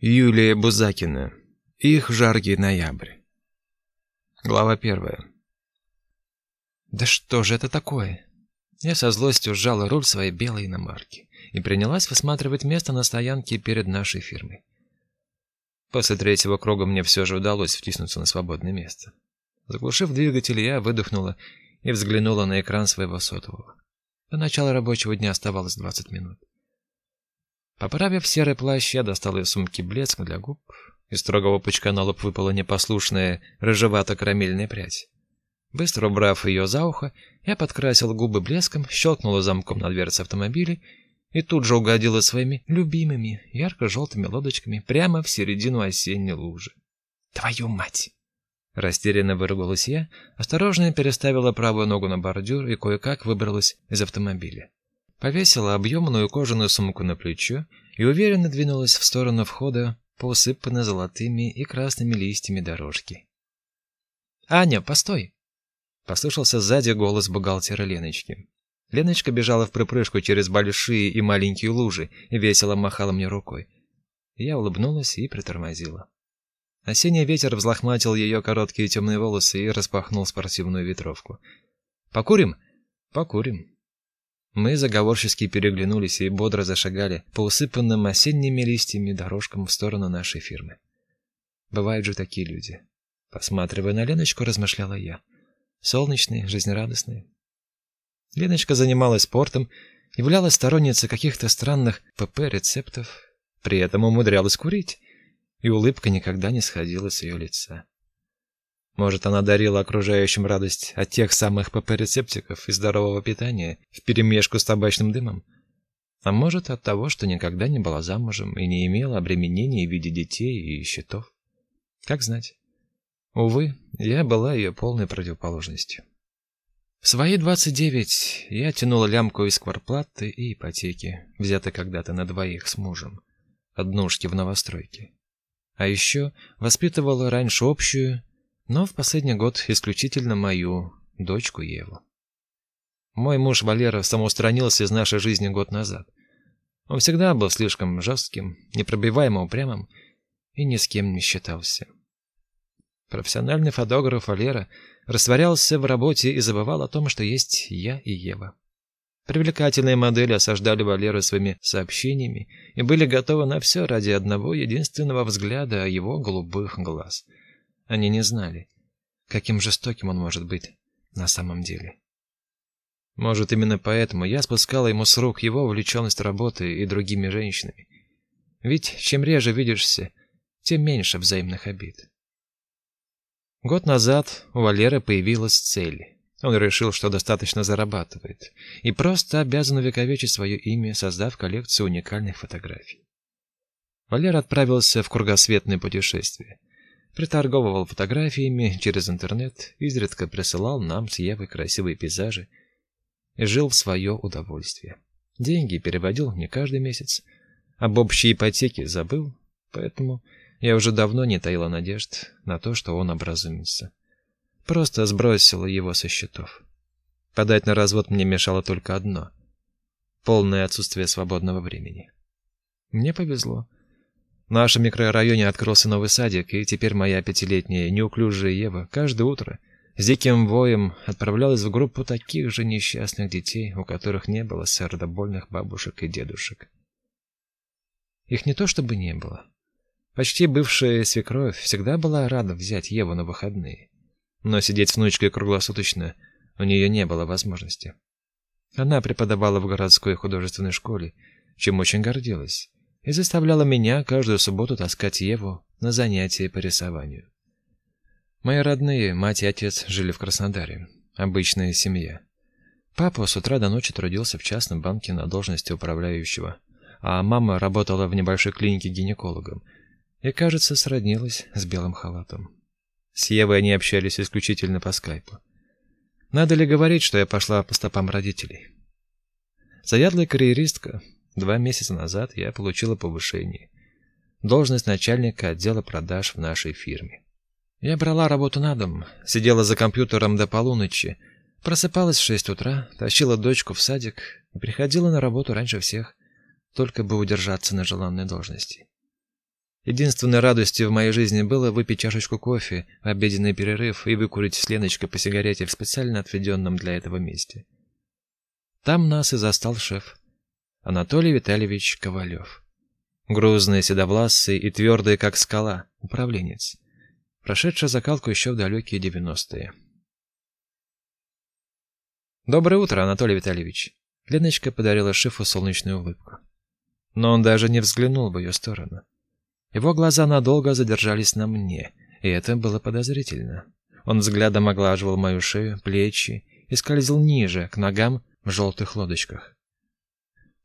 Юлия Бузакина. Их жаркий ноябрь. Глава первая. Да что же это такое? Я со злостью сжала руль своей белой иномарки и принялась высматривать место на стоянке перед нашей фирмой. После третьего круга мне все же удалось втиснуться на свободное место. Заглушив двигатель, я выдохнула и взглянула на экран своего сотового. До начала рабочего дня оставалось 20 минут. Поправив серый плащ, я достал из сумки блеск для губ. Из строгого пучка на лоб выпала непослушная рыжевато-карамельная прядь. Быстро убрав ее за ухо, я подкрасил губы блеском, щелкнула замком на дверце автомобиля и тут же угодила своими любимыми ярко-желтыми лодочками прямо в середину осенней лужи. «Твою мать!» Растерянно выругалась я, осторожно переставила правую ногу на бордюр и кое-как выбралась из автомобиля повесила объемную кожаную сумку на плечо и уверенно двинулась в сторону входа по усыпанной золотыми и красными листьями дорожки. «Аня, постой!» Послышался сзади голос бухгалтера Леночки. Леночка бежала в припрыжку через большие и маленькие лужи и весело махала мне рукой. Я улыбнулась и притормозила. Осенний ветер взлохматил ее короткие темные волосы и распахнул спортивную ветровку. «Покурим?» «Покурим», мы заговорчески переглянулись и бодро зашагали по усыпанным осенними листьями дорожкам в сторону нашей фирмы. Бывают же такие люди. Посматривая на Леночку, размышляла я. Солнечные, жизнерадостные. Леночка занималась спортом, являлась сторонницей каких-то странных ПП-рецептов, при этом умудрялась курить, и улыбка никогда не сходила с ее лица. Может, она дарила окружающим радость от тех самых ПП-рецептиков и здорового питания вперемешку с табачным дымом. А может, от того, что никогда не была замужем и не имела обременений в виде детей и счетов. Как знать. Увы, я была ее полной противоположностью. В свои 29 я тянула лямку из кварплаты и ипотеки, взятой когда-то на двоих с мужем, однушки в новостройке. А еще воспитывала раньше общую но в последний год исключительно мою дочку Еву. Мой муж Валера самоустранился из нашей жизни год назад. Он всегда был слишком жестким, непробиваемо упрямым и ни с кем не считался. Профессиональный фотограф Валера растворялся в работе и забывал о том, что есть я и Ева. Привлекательные модели осаждали Валеру своими сообщениями и были готовы на все ради одного единственного взгляда его голубых глаз — они не знали, каким жестоким он может быть на самом деле. Может, именно поэтому я спускала ему с рук его увлеченность работой и другими женщинами. Ведь чем реже видишься, тем меньше взаимных обид. Год назад у Валеры появилась цель. Он решил, что достаточно зарабатывает, и просто обязан увековечить свое имя, создав коллекцию уникальных фотографий. Валера отправился в кругосветное путешествие приторговывал фотографиями через интернет, изредка присылал нам с Евой красивые пейзажи жил в свое удовольствие. Деньги переводил не каждый месяц, об общей ипотеке забыл, поэтому я уже давно не таила надежд на то, что он образумится. Просто сбросила его со счетов. Подать на развод мне мешало только одно — полное отсутствие свободного времени. Мне повезло. В нашем микрорайоне открылся новый садик, и теперь моя пятилетняя неуклюжая Ева каждое утро с диким воем отправлялась в группу таких же несчастных детей, у которых не было сердобольных бабушек и дедушек. Их не то чтобы не было. Почти бывшая свекровь всегда была рада взять Еву на выходные. Но сидеть с внучкой круглосуточно у нее не было возможности. Она преподавала в городской художественной школе, чем очень гордилась и заставляла меня каждую субботу таскать Еву на занятия по рисованию. Мои родные, мать и отец, жили в Краснодаре. Обычная семья. Папа с утра до ночи трудился в частном банке на должности управляющего, а мама работала в небольшой клинике гинекологом и, кажется, сроднилась с белым халатом. С Евой они общались исключительно по скайпу. Надо ли говорить, что я пошла по стопам родителей? Заядлая карьеристка, Два месяца назад я получила повышение. Должность начальника отдела продаж в нашей фирме. Я брала работу на дом, сидела за компьютером до полуночи, просыпалась в шесть утра, тащила дочку в садик и приходила на работу раньше всех, только бы удержаться на желанной должности. Единственной радостью в моей жизни было выпить чашечку кофе в обеденный перерыв и выкурить с Леночкой по сигарете в специально отведенном для этого месте. Там нас и застал шеф, Анатолий Витальевич Ковалев. Грузный, седовласый и твердый, как скала, управленец, прошедший закалку еще в далекие девяностые. «Доброе утро, Анатолий Витальевич!» Леночка подарила шефу солнечную улыбку. Но он даже не взглянул в ее сторону. Его глаза надолго задержались на мне, и это было подозрительно. Он взглядом оглаживал мою шею, плечи и скользил ниже, к ногам в желтых лодочках.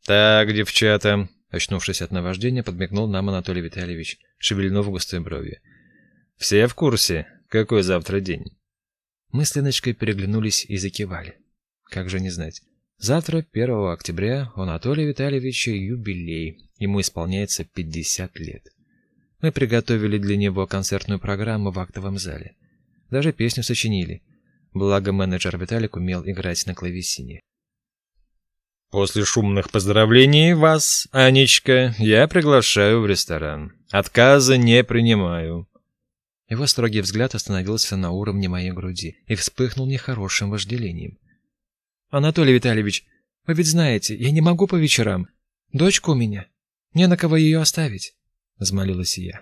«Так, девчата», — очнувшись от наваждения, подмигнул нам Анатолий Витальевич, шевельнув густой брови. «Все в курсе, какой завтра день?» Мы с Леночкой переглянулись и закивали. Как же не знать. Завтра, 1 октября, у Анатолия Витальевича юбилей. Ему исполняется 50 лет. Мы приготовили для него концертную программу в актовом зале. Даже песню сочинили. Благо менеджер Виталик умел играть на клавесине. После шумных поздравлений вас, Анечка, я приглашаю в ресторан. Отказа не принимаю. Его строгий взгляд остановился на уровне моей груди и вспыхнул нехорошим вожделением. Анатолий Витальевич, вы ведь знаете, я не могу по вечерам. Дочка у меня. Не на кого ее оставить взмолилась я.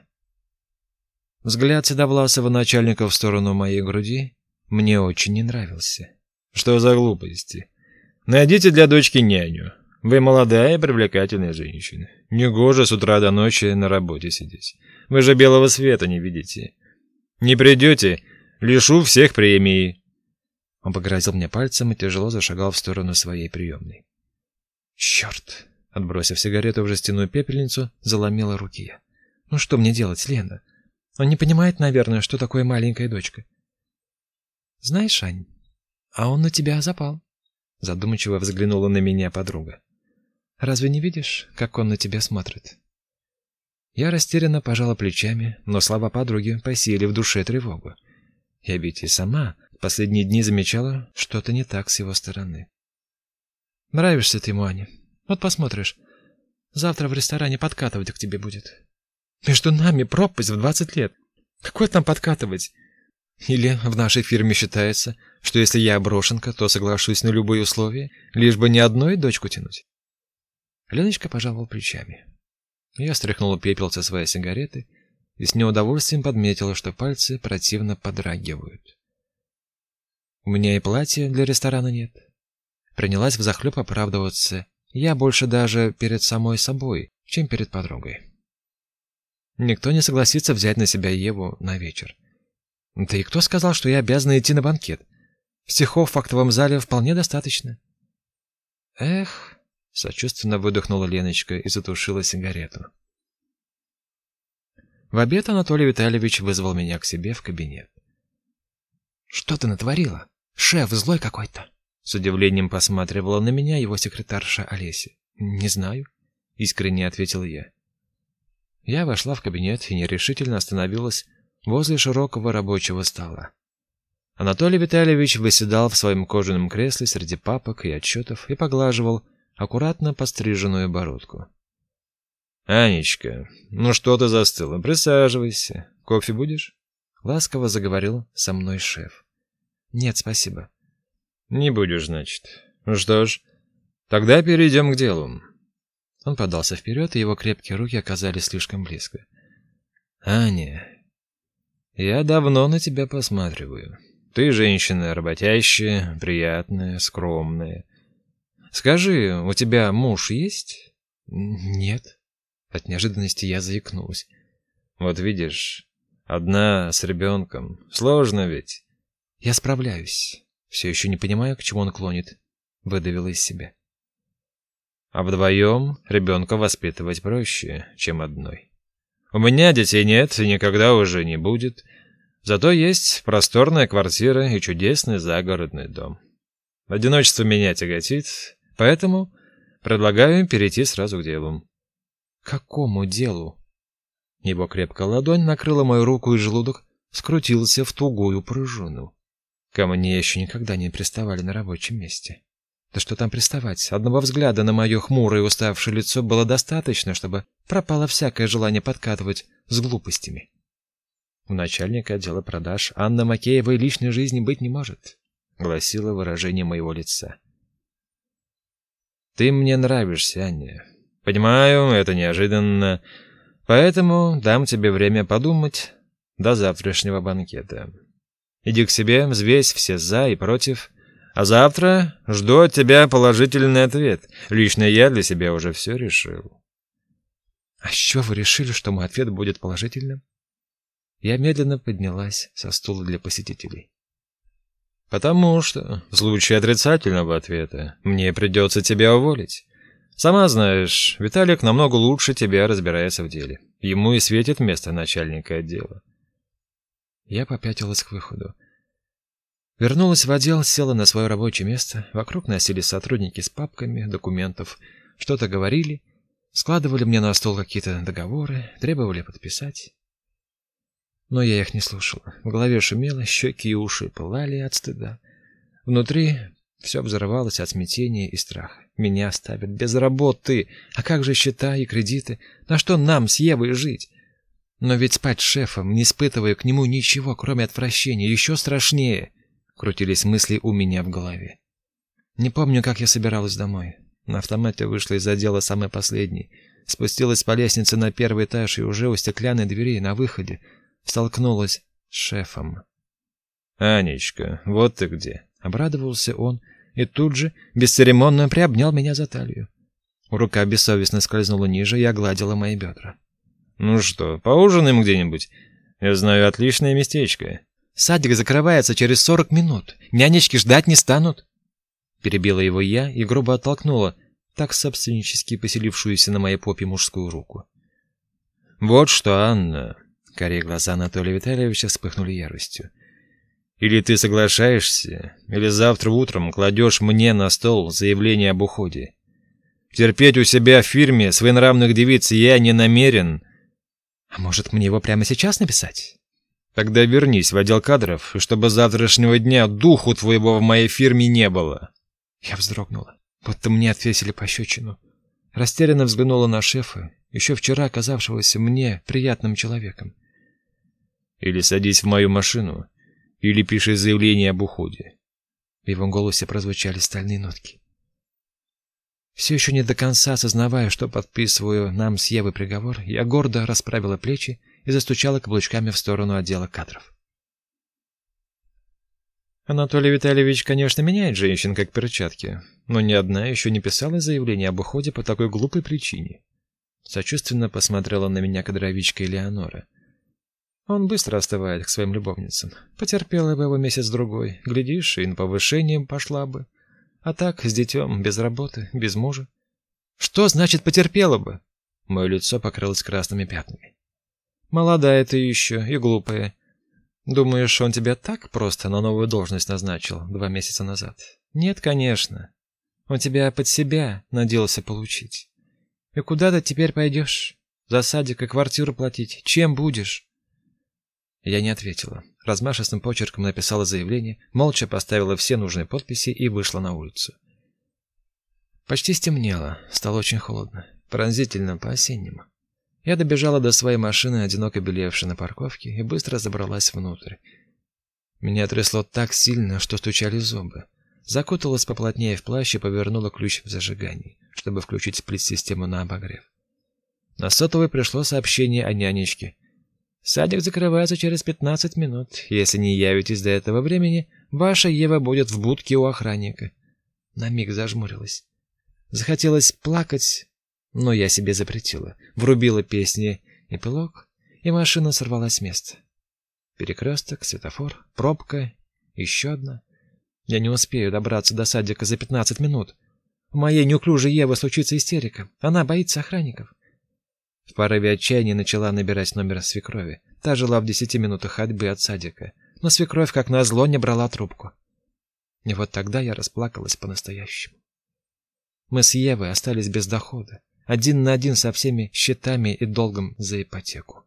Взгляд седовласого начальника в сторону моей груди мне очень не нравился. Что за глупости? Найдите для дочки няню. Вы молодая и привлекательная женщина. Негоже с утра до ночи на работе сидеть. Вы же белого света не видите. Не придете, лишу всех премии. Он погрозил мне пальцем и тяжело зашагал в сторону своей приемной. Черт! Отбросив сигарету в жестяную пепельницу, заломила руки. Ну что мне делать, Лена? Он не понимает, наверное, что такое маленькая дочка. Знаешь, Ань, а он на тебя запал. Задумчиво взглянула на меня подруга. Разве не видишь, как он на тебя смотрит? Я растерянно пожала плечами, но слова подруги посеяли в душе тревогу. Я ведь и сама последние дни замечала что-то не так с его стороны. Нравишься ты ему, Аня. Вот посмотришь. Завтра в ресторане подкатывать к тебе будет. Между нами пропасть в двадцать лет. Какой там подкатывать? Или в нашей фирме считается, что если я брошенка, то соглашусь на любые условия, лишь бы не одной дочку тянуть. Леночка пожала плечами. Я стряхнула пепел со своей сигареты и с неудовольствием подметила, что пальцы противно подрагивают. У меня и платья для ресторана нет. Принялась взахлеб оправдываться. Я больше даже перед самой собой, чем перед подругой. Никто не согласится взять на себя Еву на вечер. Да и кто сказал, что я обязана идти на банкет? Стихов в актовом зале вполне достаточно. Эх, сочувственно выдохнула Леночка и затушила сигарету. В обед Анатолий Витальевич вызвал меня к себе в кабинет. Что ты натворила? Шеф злой какой-то. С удивлением посматривала на меня его секретарша Олеся. Не знаю, искренне ответил я. Я вошла в кабинет и нерешительно остановилась возле широкого рабочего стола. Анатолий Витальевич выседал в своем кожаном кресле среди папок и отчетов и поглаживал аккуратно постриженную бородку. Анечка, ну что ты застыла? Присаживайся. Кофе будешь? ласково заговорил со мной шеф. Нет, спасибо. Не будешь, значит. Ну что ж, тогда перейдем к делу. Он подался вперед, и его крепкие руки оказались слишком близко. Аня, я давно на тебя посматриваю. Ты женщина работящая, приятная, скромная. Скажи, у тебя муж есть? Нет. От неожиданности я заикнулась. Вот видишь, одна с ребенком. Сложно ведь. Я справляюсь. Все еще не понимаю, к чему он клонит. Выдавила из себя. А вдвоем ребенка воспитывать проще, чем одной. У меня детей нет и никогда уже не будет. Зато есть просторная квартира и чудесный загородный дом. Одиночество меня тяготит, поэтому предлагаю перейти сразу к делу. какому делу? Его крепкая ладонь накрыла мою руку, и желудок скрутился в тугую пружину. Ко мне еще никогда не приставали на рабочем месте. Да что там приставать? Одного взгляда на мое хмурое уставшее лицо было достаточно, чтобы пропало всякое желание подкатывать с глупостями. У начальника отдела продаж Анна Макеевой личной жизни быть не может, гласило выражение моего лица. Ты мне нравишься, Аня. Понимаю, это неожиданно, поэтому дам тебе время подумать до завтрашнего банкета. Иди к себе, взвесь все за и против, а завтра жду от тебя положительный ответ. Лично я для себя уже все решил. А с чего вы решили, что мой ответ будет положительным? Я медленно поднялась со стула для посетителей. Потому что в случае отрицательного ответа мне придется тебя уволить. Сама знаешь, Виталик намного лучше тебя разбирается в деле. Ему и светит место начальника отдела. Я попятилась к выходу. Вернулась в отдел, села на свое рабочее место. Вокруг носились сотрудники с папками, документов, что-то говорили, складывали мне на стол какие-то договоры, требовали подписать. Но я их не слушала. В голове шумело, щеки и уши пылали от стыда. Внутри все взорвалось от смятения и страха. Меня оставят без работы. А как же счета и кредиты? На что нам с Евой жить? Но ведь спать с шефом, не испытывая к нему ничего, кроме отвращения, еще страшнее. Крутились мысли у меня в голове. Не помню, как я собиралась домой. На автомате вышла из отдела самой последней. Спустилась по лестнице на первый этаж и уже у стеклянной двери на выходе столкнулась с шефом. «Анечка, вот ты где!» — обрадовался он и тут же бесцеремонно приобнял меня за талию. Рука бессовестно скользнула ниже и огладила мои бедра. «Ну что, поужинаем где-нибудь? Я знаю отличное местечко». «Садик закрывается через сорок минут. Нянечки ждать не станут». Перебила его я и грубо оттолкнула, так собственнически поселившуюся на моей попе мужскую руку. «Вот что, Анна, Карие глаза Анатолия Витальевича вспыхнули яростью. «Или ты соглашаешься, или завтра утром кладешь мне на стол заявление об уходе. Терпеть у себя в фирме своенравных девиц я не намерен». «А может, мне его прямо сейчас написать?» «Тогда вернись в отдел кадров, чтобы завтрашнего дня духу твоего в моей фирме не было». Я вздрогнула, будто мне отвесили пощечину. Растерянно взглянула на шефа, еще вчера оказавшегося мне приятным человеком. Или садись в мою машину, или пиши заявление об уходе. В его голосе прозвучали стальные нотки. Все еще не до конца осознавая, что подписываю нам с Евой приговор, я гордо расправила плечи и застучала каблучками в сторону отдела кадров. Анатолий Витальевич, конечно, меняет женщин как перчатки, но ни одна еще не писала заявление об уходе по такой глупой причине. Сочувственно посмотрела на меня кадровичка Элеонора. Он быстро остывает к своим любовницам. Потерпела бы его месяц-другой, глядишь, и на повышение пошла бы. А так, с детем, без работы, без мужа. Что значит потерпела бы? Мое лицо покрылось красными пятнами. Молодая ты еще и глупая. Думаешь, он тебя так просто на новую должность назначил два месяца назад? Нет, конечно. Он тебя под себя надеялся получить. И куда ты теперь пойдешь? За садик и квартиру платить? Чем будешь? Я не ответила. Размашистым почерком написала заявление, молча поставила все нужные подписи и вышла на улицу. Почти стемнело, стало очень холодно, пронзительно по-осеннему. Я добежала до своей машины, одиноко белевшей на парковке, и быстро забралась внутрь. Меня трясло так сильно, что стучали зубы. Закуталась поплотнее в плащ и повернула ключ в зажигании, чтобы включить сплит-систему на обогрев. На сотовый пришло сообщение о нянечке, Садик закрывается через 15 минут. Если не явитесь до этого времени, ваша Ева будет в будке у охранника. На миг зажмурилась. Захотелось плакать, но я себе запретила. Врубила песни эпилог, и машина сорвалась с места. Перекресток, светофор, пробка, еще одна. Я не успею добраться до садика за 15 минут. У моей неуклюжей Евы случится истерика. Она боится охранников. В порыве отчаяния начала набирать номер свекрови. Та жила в десяти минутах ходьбы от садика, но свекровь, как назло, не брала трубку. И вот тогда я расплакалась по-настоящему. Мы с Евой остались без дохода, один на один со всеми счетами и долгом за ипотеку.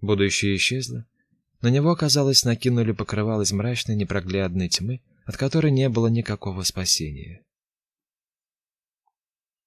Будущее исчезло. На него, казалось, накинули покрывало из мрачной непроглядной тьмы, от которой не было никакого спасения.